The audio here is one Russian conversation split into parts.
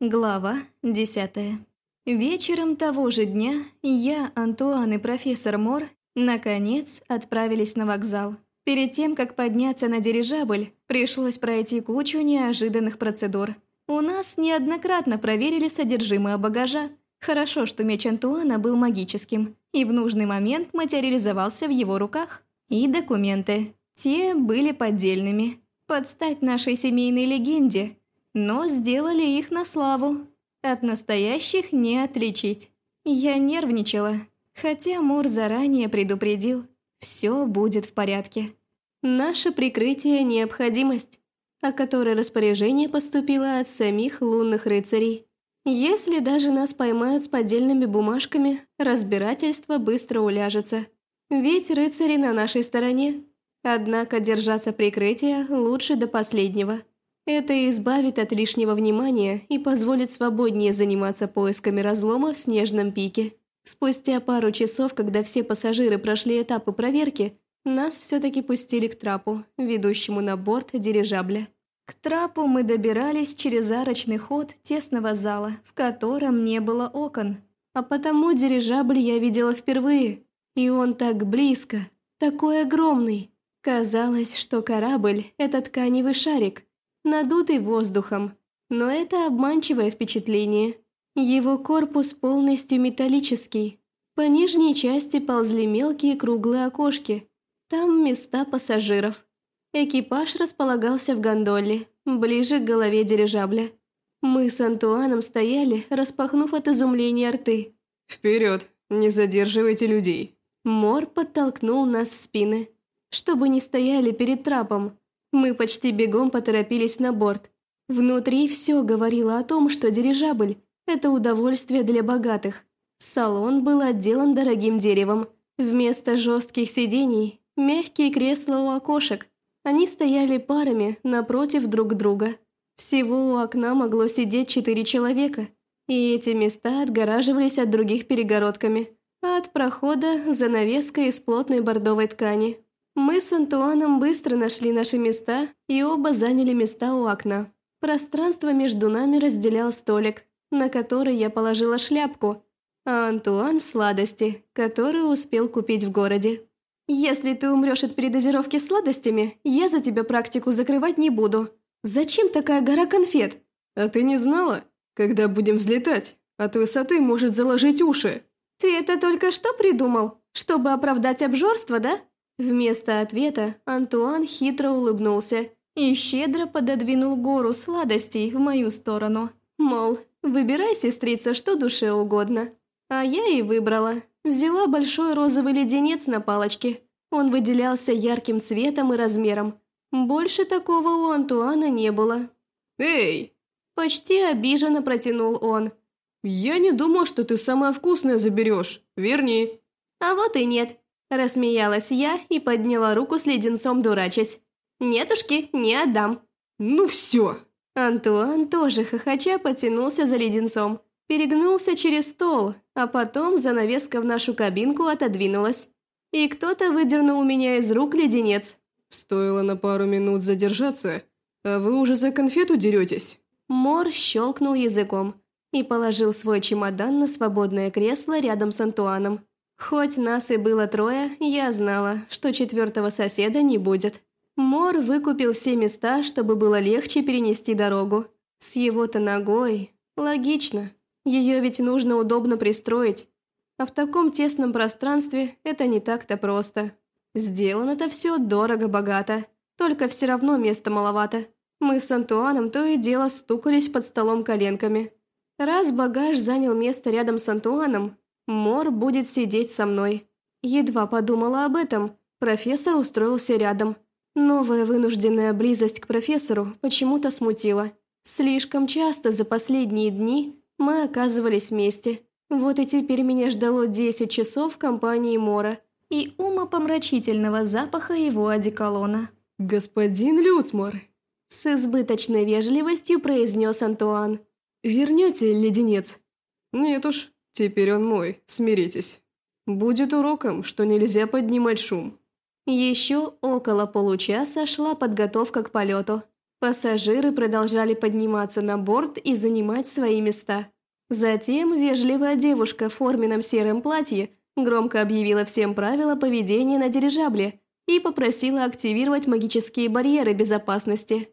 Глава десятая. Вечером того же дня я, Антуан и профессор Мор наконец отправились на вокзал. Перед тем, как подняться на дирижабль, пришлось пройти кучу неожиданных процедур. У нас неоднократно проверили содержимое багажа. Хорошо, что меч Антуана был магическим, и в нужный момент материализовался в его руках. И документы. Те были поддельными. Под стать нашей семейной легенде – но сделали их на славу. От настоящих не отличить. Я нервничала, хотя Мур заранее предупредил. Все будет в порядке. Наше прикрытие – необходимость, о которой распоряжение поступило от самих лунных рыцарей. Если даже нас поймают с поддельными бумажками, разбирательство быстро уляжется. Ведь рыцари на нашей стороне. Однако держаться прикрытия лучше до последнего. Это избавит от лишнего внимания и позволит свободнее заниматься поисками разлома в снежном пике. Спустя пару часов, когда все пассажиры прошли этапы проверки, нас все-таки пустили к трапу, ведущему на борт дирижабля. К трапу мы добирались через арочный ход тесного зала, в котором не было окон. А потому дирижабль я видела впервые. И он так близко, такой огромный. Казалось, что корабль – это тканевый шарик, надутый воздухом, но это обманчивое впечатление. Его корпус полностью металлический. По нижней части ползли мелкие круглые окошки. Там места пассажиров. Экипаж располагался в гондоле, ближе к голове дирижабля. Мы с Антуаном стояли, распахнув от изумления рты. «Вперед, не задерживайте людей!» Мор подтолкнул нас в спины, чтобы не стояли перед трапом, мы почти бегом поторопились на борт. Внутри все говорило о том, что дирижабль – это удовольствие для богатых. Салон был отделан дорогим деревом. Вместо жестких сидений – мягкие кресла у окошек. Они стояли парами напротив друг друга. Всего у окна могло сидеть четыре человека. И эти места отгораживались от других перегородками, а от прохода – занавеской из плотной бордовой ткани. Мы с Антуаном быстро нашли наши места и оба заняли места у окна. Пространство между нами разделял столик, на который я положила шляпку, а Антуан – сладости, которые успел купить в городе. «Если ты умрешь от передозировки сладостями, я за тебя практику закрывать не буду. Зачем такая гора конфет?» «А ты не знала? Когда будем взлетать, от высоты может заложить уши». «Ты это только что придумал? Чтобы оправдать обжорство, да?» Вместо ответа Антуан хитро улыбнулся и щедро пододвинул гору сладостей в мою сторону. Мол, выбирай, сестрица, что душе угодно. А я и выбрала. Взяла большой розовый леденец на палочке. Он выделялся ярким цветом и размером. Больше такого у Антуана не было. «Эй!» Почти обиженно протянул он. «Я не думал, что ты самое вкусное заберешь. Верни». «А вот и нет. Рассмеялась я и подняла руку с леденцом, дурачась. «Нетушки, не отдам». «Ну все!» Антуан тоже хохоча потянулся за леденцом. Перегнулся через стол, а потом занавеска в нашу кабинку отодвинулась. И кто-то выдернул у меня из рук леденец. «Стоило на пару минут задержаться, а вы уже за конфету деретесь?» Мор щелкнул языком и положил свой чемодан на свободное кресло рядом с Антуаном. Хоть нас и было трое, я знала, что четвертого соседа не будет. Мор выкупил все места, чтобы было легче перенести дорогу. С его-то ногой. Логично. Ее ведь нужно удобно пристроить. А в таком тесном пространстве это не так-то просто. Сделано-то все дорого-богато. Только все равно места маловато. Мы с Антуаном то и дело стукались под столом коленками. Раз багаж занял место рядом с Антуаном, Мор будет сидеть со мной. Едва подумала об этом, профессор устроился рядом. Новая вынужденная близость к профессору почему-то смутила. Слишком часто за последние дни мы оказывались вместе. Вот и теперь меня ждало 10 часов в компании Мора и умопомрачительного запаха его одеколона. «Господин Люцмор!» С избыточной вежливостью произнес Антуан. «Вернете леденец?» «Нет уж, Теперь он мой, смиритесь. Будет уроком, что нельзя поднимать шум. Еще около получаса шла подготовка к полету. Пассажиры продолжали подниматься на борт и занимать свои места. Затем вежливая девушка в форменном сером платье громко объявила всем правила поведения на дирижабле и попросила активировать магические барьеры безопасности.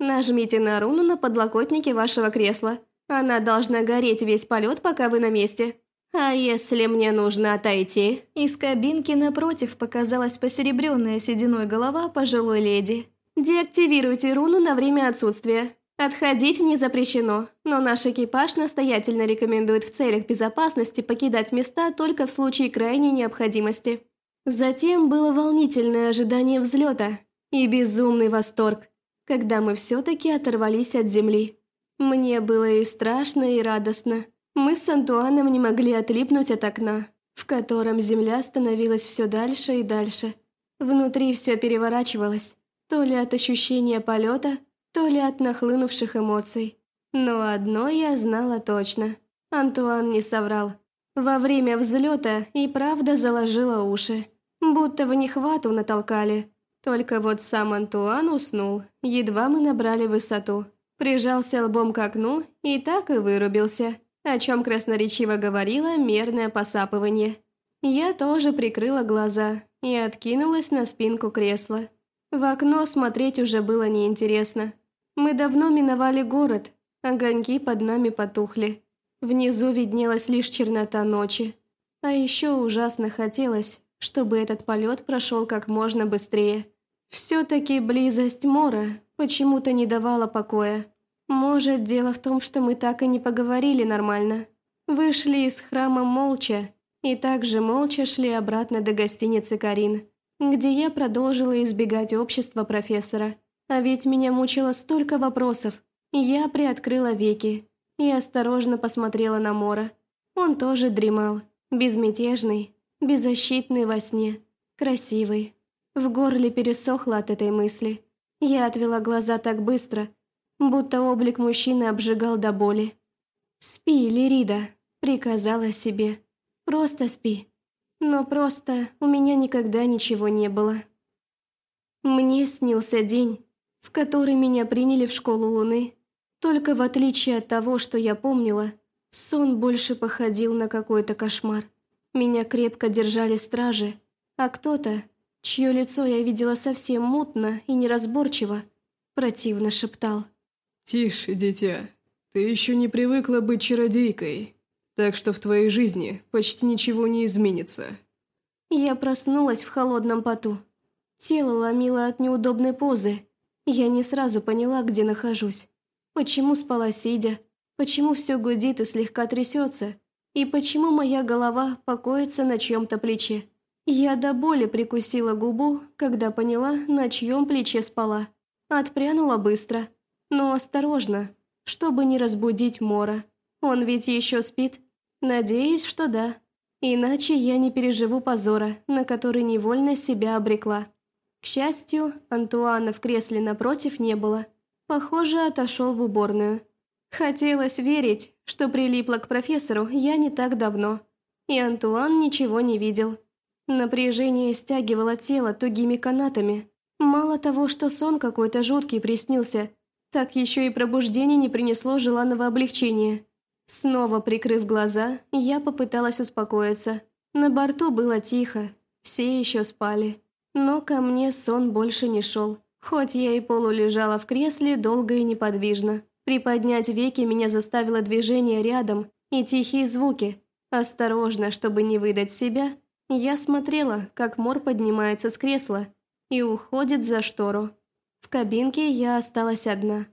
Нажмите на руну на подлокотнике вашего кресла. Она должна гореть весь полет, пока вы на месте. А если мне нужно отойти? Из кабинки напротив показалась посеребренная сединой голова пожилой леди. Деактивируйте руну на время отсутствия. Отходить не запрещено, но наш экипаж настоятельно рекомендует в целях безопасности покидать места только в случае крайней необходимости. Затем было волнительное ожидание взлета и безумный восторг, когда мы все-таки оторвались от земли. Мне было и страшно, и радостно. Мы с Антуаном не могли отлипнуть от окна, в котором земля становилась все дальше и дальше. Внутри все переворачивалось, то ли от ощущения полета, то ли от нахлынувших эмоций. Но одно я знала точно. Антуан не соврал. Во время взлета и правда заложила уши. Будто в нехвату натолкали. Только вот сам Антуан уснул, едва мы набрали высоту. Прижался лбом к окну и так и вырубился, о чем красноречиво говорило мерное посапывание. Я тоже прикрыла глаза и откинулась на спинку кресла. В окно смотреть уже было неинтересно. Мы давно миновали город, огоньки под нами потухли. Внизу виднелась лишь чернота ночи. А еще ужасно хотелось, чтобы этот полет прошел как можно быстрее. Все-таки близость Мора почему-то не давала покоя. Может, дело в том, что мы так и не поговорили нормально. Вышли из храма молча, и также молча шли обратно до гостиницы Карин, где я продолжила избегать общества профессора. А ведь меня мучило столько вопросов. Я приоткрыла веки и осторожно посмотрела на Мора. Он тоже дремал, безмятежный, беззащитный во сне, красивый. В горле пересохло от этой мысли. Я отвела глаза так быстро, будто облик мужчины обжигал до боли. «Спи, Лирида», — приказала себе. «Просто спи». Но просто у меня никогда ничего не было. Мне снился день, в который меня приняли в школу Луны. Только в отличие от того, что я помнила, сон больше походил на какой-то кошмар. Меня крепко держали стражи, а кто-то, чье лицо я видела совсем мутно и неразборчиво, противно шептал. «Тише, дитя. Ты еще не привыкла быть чародейкой, так что в твоей жизни почти ничего не изменится». Я проснулась в холодном поту. Тело ломило от неудобной позы, я не сразу поняла, где нахожусь. Почему спала сидя? Почему все гудит и слегка трясется? И почему моя голова покоится на чьем-то плече? Я до боли прикусила губу, когда поняла, на чьем плече спала. Отпрянула быстро, но осторожно, чтобы не разбудить Мора. Он ведь еще спит. Надеюсь, что да. Иначе я не переживу позора, на который невольно себя обрекла. К счастью, Антуана в кресле напротив не было. Похоже, отошел в уборную. Хотелось верить, что прилипла к профессору я не так давно. И Антуан ничего не видел. Напряжение стягивало тело тугими канатами. Мало того, что сон какой-то жуткий приснился, так еще и пробуждение не принесло желанного облегчения. Снова прикрыв глаза, я попыталась успокоиться. На борту было тихо, все еще спали. Но ко мне сон больше не шел. Хоть я и полулежала в кресле долго и неподвижно. Приподнять веки меня заставило движение рядом и тихие звуки. Осторожно, чтобы не выдать себя, я смотрела, как Мор поднимается с кресла и уходит за штору. В кабинке я осталась одна.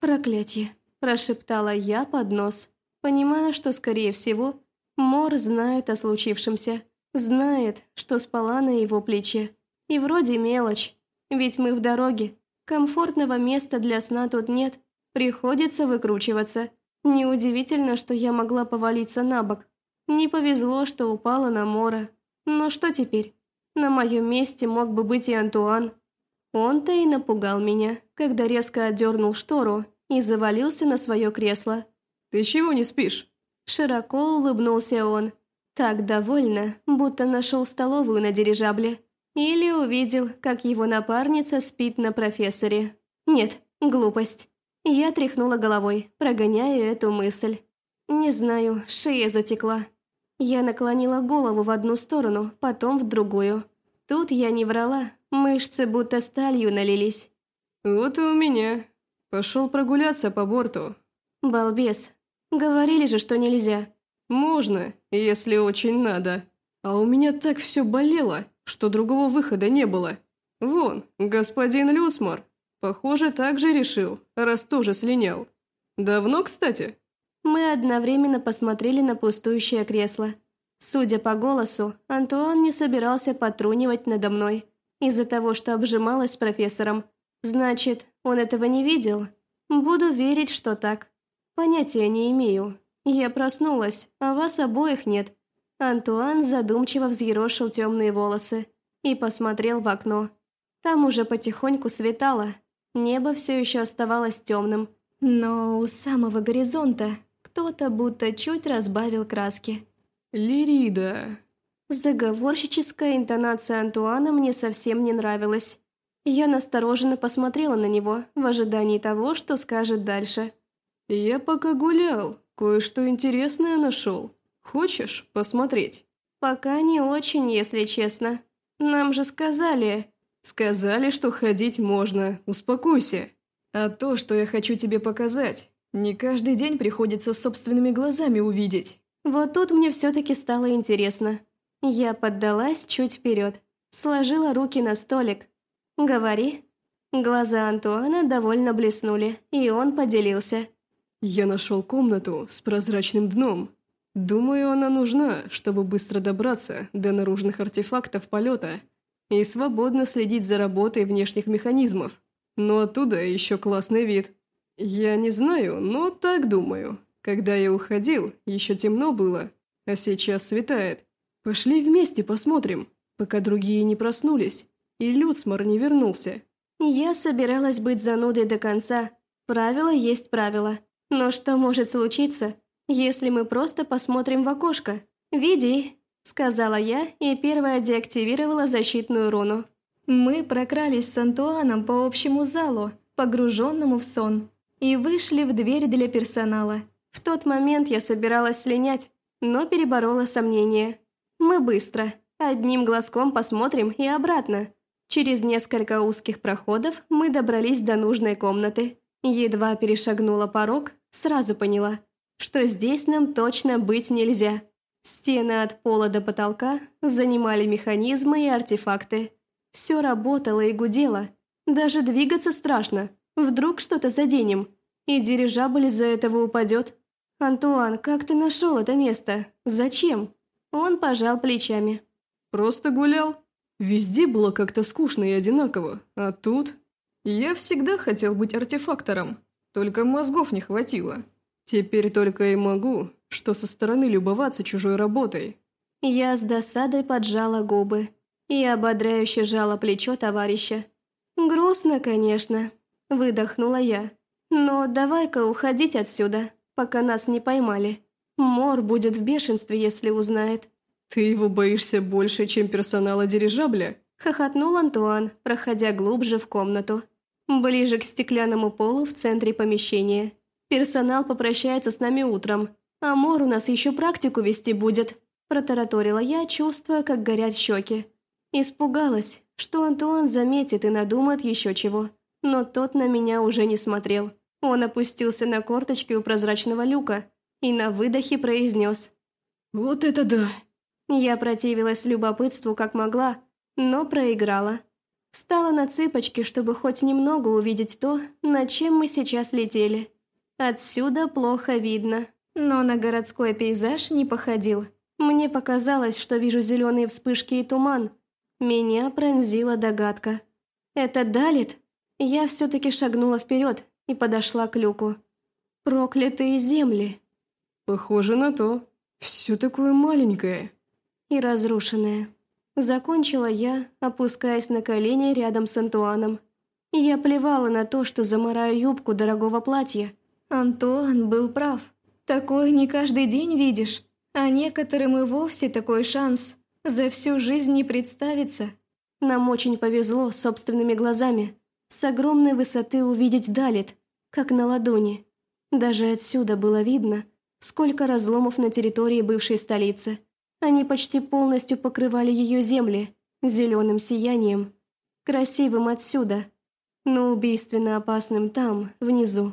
«Проклятие!» – прошептала я под нос, понимая, что, скорее всего, Мор знает о случившемся, знает, что спала на его плече. И вроде мелочь, ведь мы в дороге. Комфортного места для сна тут нет, приходится выкручиваться. Неудивительно, что я могла повалиться на бок. Не повезло, что упала на Мора. Но что теперь? На моем месте мог бы быть и Антуан. Он-то и напугал меня, когда резко отдернул штору и завалился на свое кресло. «Ты чего не спишь?» Широко улыбнулся он. Так довольно, будто нашел столовую на дирижабле. Или увидел, как его напарница спит на профессоре. Нет, Глупость. Я тряхнула головой, прогоняя эту мысль. Не знаю, шея затекла. Я наклонила голову в одну сторону, потом в другую. Тут я не врала, мышцы будто сталью налились. «Вот и у меня. Пошел прогуляться по борту». «Балбес. Говорили же, что нельзя». «Можно, если очень надо. А у меня так все болело, что другого выхода не было. Вон, господин Люцмар, похоже, так же решил, раз тоже слинял. Давно, кстати?» Мы одновременно посмотрели на пустующее кресло. Судя по голосу, Антуан не собирался потрунивать надо мной из-за того, что обжималась с профессором. Значит, он этого не видел? Буду верить, что так. Понятия не имею. Я проснулась, а вас обоих нет. Антуан задумчиво взъерошил темные волосы и посмотрел в окно. Там уже потихоньку светало. Небо все еще оставалось темным. Но у самого горизонта кто-то будто чуть разбавил краски. «Лирида...» Заговорщическая интонация Антуана мне совсем не нравилась. Я настороженно посмотрела на него в ожидании того, что скажет дальше. «Я пока гулял, кое-что интересное нашел. Хочешь посмотреть?» «Пока не очень, если честно. Нам же сказали...» «Сказали, что ходить можно. Успокойся. А то, что я хочу тебе показать, не каждый день приходится собственными глазами увидеть». Вот тут мне все-таки стало интересно. Я поддалась чуть вперед, сложила руки на столик. «Говори». Глаза Антуана довольно блеснули, и он поделился. «Я нашел комнату с прозрачным дном. Думаю, она нужна, чтобы быстро добраться до наружных артефактов полета и свободно следить за работой внешних механизмов. Но оттуда еще классный вид. Я не знаю, но так думаю. Когда я уходил, еще темно было, а сейчас светает. Пошли вместе посмотрим, пока другие не проснулись, и Люцмар не вернулся. Я собиралась быть занудой до конца. Правило есть правило. Но что может случиться, если мы просто посмотрим в окошко? Веди, сказала я и первая деактивировала защитную руну. Мы прокрались с Антуаном по общему залу, погруженному в сон, и вышли в дверь для персонала. В тот момент я собиралась слинять, но переборола сомнения. Мы быстро, одним глазком посмотрим и обратно. Через несколько узких проходов мы добрались до нужной комнаты. Едва перешагнула порог, сразу поняла, что здесь нам точно быть нельзя. Стены от пола до потолка занимали механизмы и артефакты. Все работало и гудело. Даже двигаться страшно. Вдруг что-то заденем, и дирижабль из-за этого упадет. «Антуан, как ты нашел это место? Зачем?» Он пожал плечами. «Просто гулял. Везде было как-то скучно и одинаково. А тут...» «Я всегда хотел быть артефактором, только мозгов не хватило. Теперь только и могу, что со стороны любоваться чужой работой». Я с досадой поджала губы и ободряюще жала плечо товарища. «Грустно, конечно», – выдохнула я. «Но давай-ка уходить отсюда» пока нас не поймали. Мор будет в бешенстве, если узнает». «Ты его боишься больше, чем персонала дирижабля?» Хохотнул Антуан, проходя глубже в комнату. Ближе к стеклянному полу в центре помещения. Персонал попрощается с нами утром, а Мор у нас еще практику вести будет. Протараторила я, чувствуя, как горят щеки. Испугалась, что Антуан заметит и надумает еще чего. Но тот на меня уже не смотрел. Он опустился на корточки у прозрачного люка и на выдохе произнес. «Вот это да!» Я противилась любопытству как могла, но проиграла. Встала на цыпочки, чтобы хоть немного увидеть то, над чем мы сейчас летели. Отсюда плохо видно, но на городской пейзаж не походил. Мне показалось, что вижу зеленые вспышки и туман. Меня пронзила догадка. «Это Далит?» Я все-таки шагнула вперед, и подошла к люку. «Проклятые земли!» «Похоже на то. Все такое маленькое». «И разрушенное». Закончила я, опускаясь на колени рядом с Антуаном. Я плевала на то, что замараю юбку дорогого платья. Антуан был прав. Такое не каждый день видишь, а некоторым и вовсе такой шанс за всю жизнь не представится. Нам очень повезло собственными глазами. С огромной высоты увидеть Далит, как на ладони. Даже отсюда было видно, сколько разломов на территории бывшей столицы. Они почти полностью покрывали ее земли зеленым сиянием, красивым отсюда, но убийственно опасным там, внизу.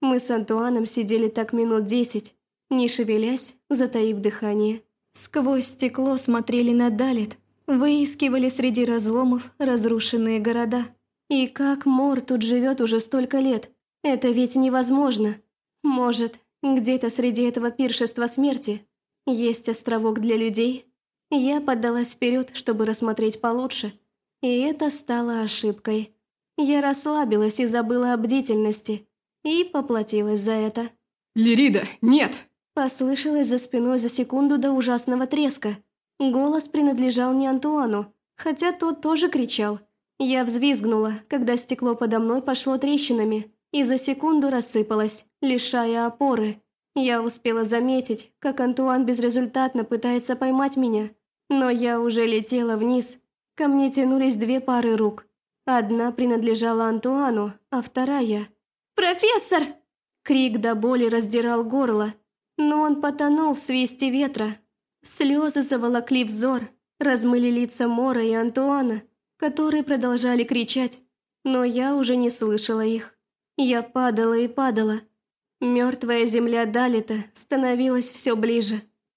Мы с Антуаном сидели так минут десять, не шевелясь, затаив дыхание. Сквозь стекло смотрели на Далит, выискивали среди разломов разрушенные города. И как Мор тут живет уже столько лет? Это ведь невозможно. Может, где-то среди этого пиршества смерти есть островок для людей? Я поддалась вперед, чтобы рассмотреть получше, и это стало ошибкой. Я расслабилась и забыла о бдительности, и поплатилась за это. «Лирида, нет!» Послышалось за спиной за секунду до ужасного треска. Голос принадлежал не Антуану, хотя тот тоже кричал. Я взвизгнула, когда стекло подо мной пошло трещинами, и за секунду рассыпалось, лишая опоры. Я успела заметить, как Антуан безрезультатно пытается поймать меня, но я уже летела вниз. Ко мне тянулись две пары рук. Одна принадлежала Антуану, а вторая... «Профессор!» Крик до боли раздирал горло, но он потонул в свисте ветра. Слезы заволокли взор, размыли лица Мора и Антуана, которые продолжали кричать, но я уже не слышала их. Я падала и падала. Мертвая земля Далита становилась все ближе.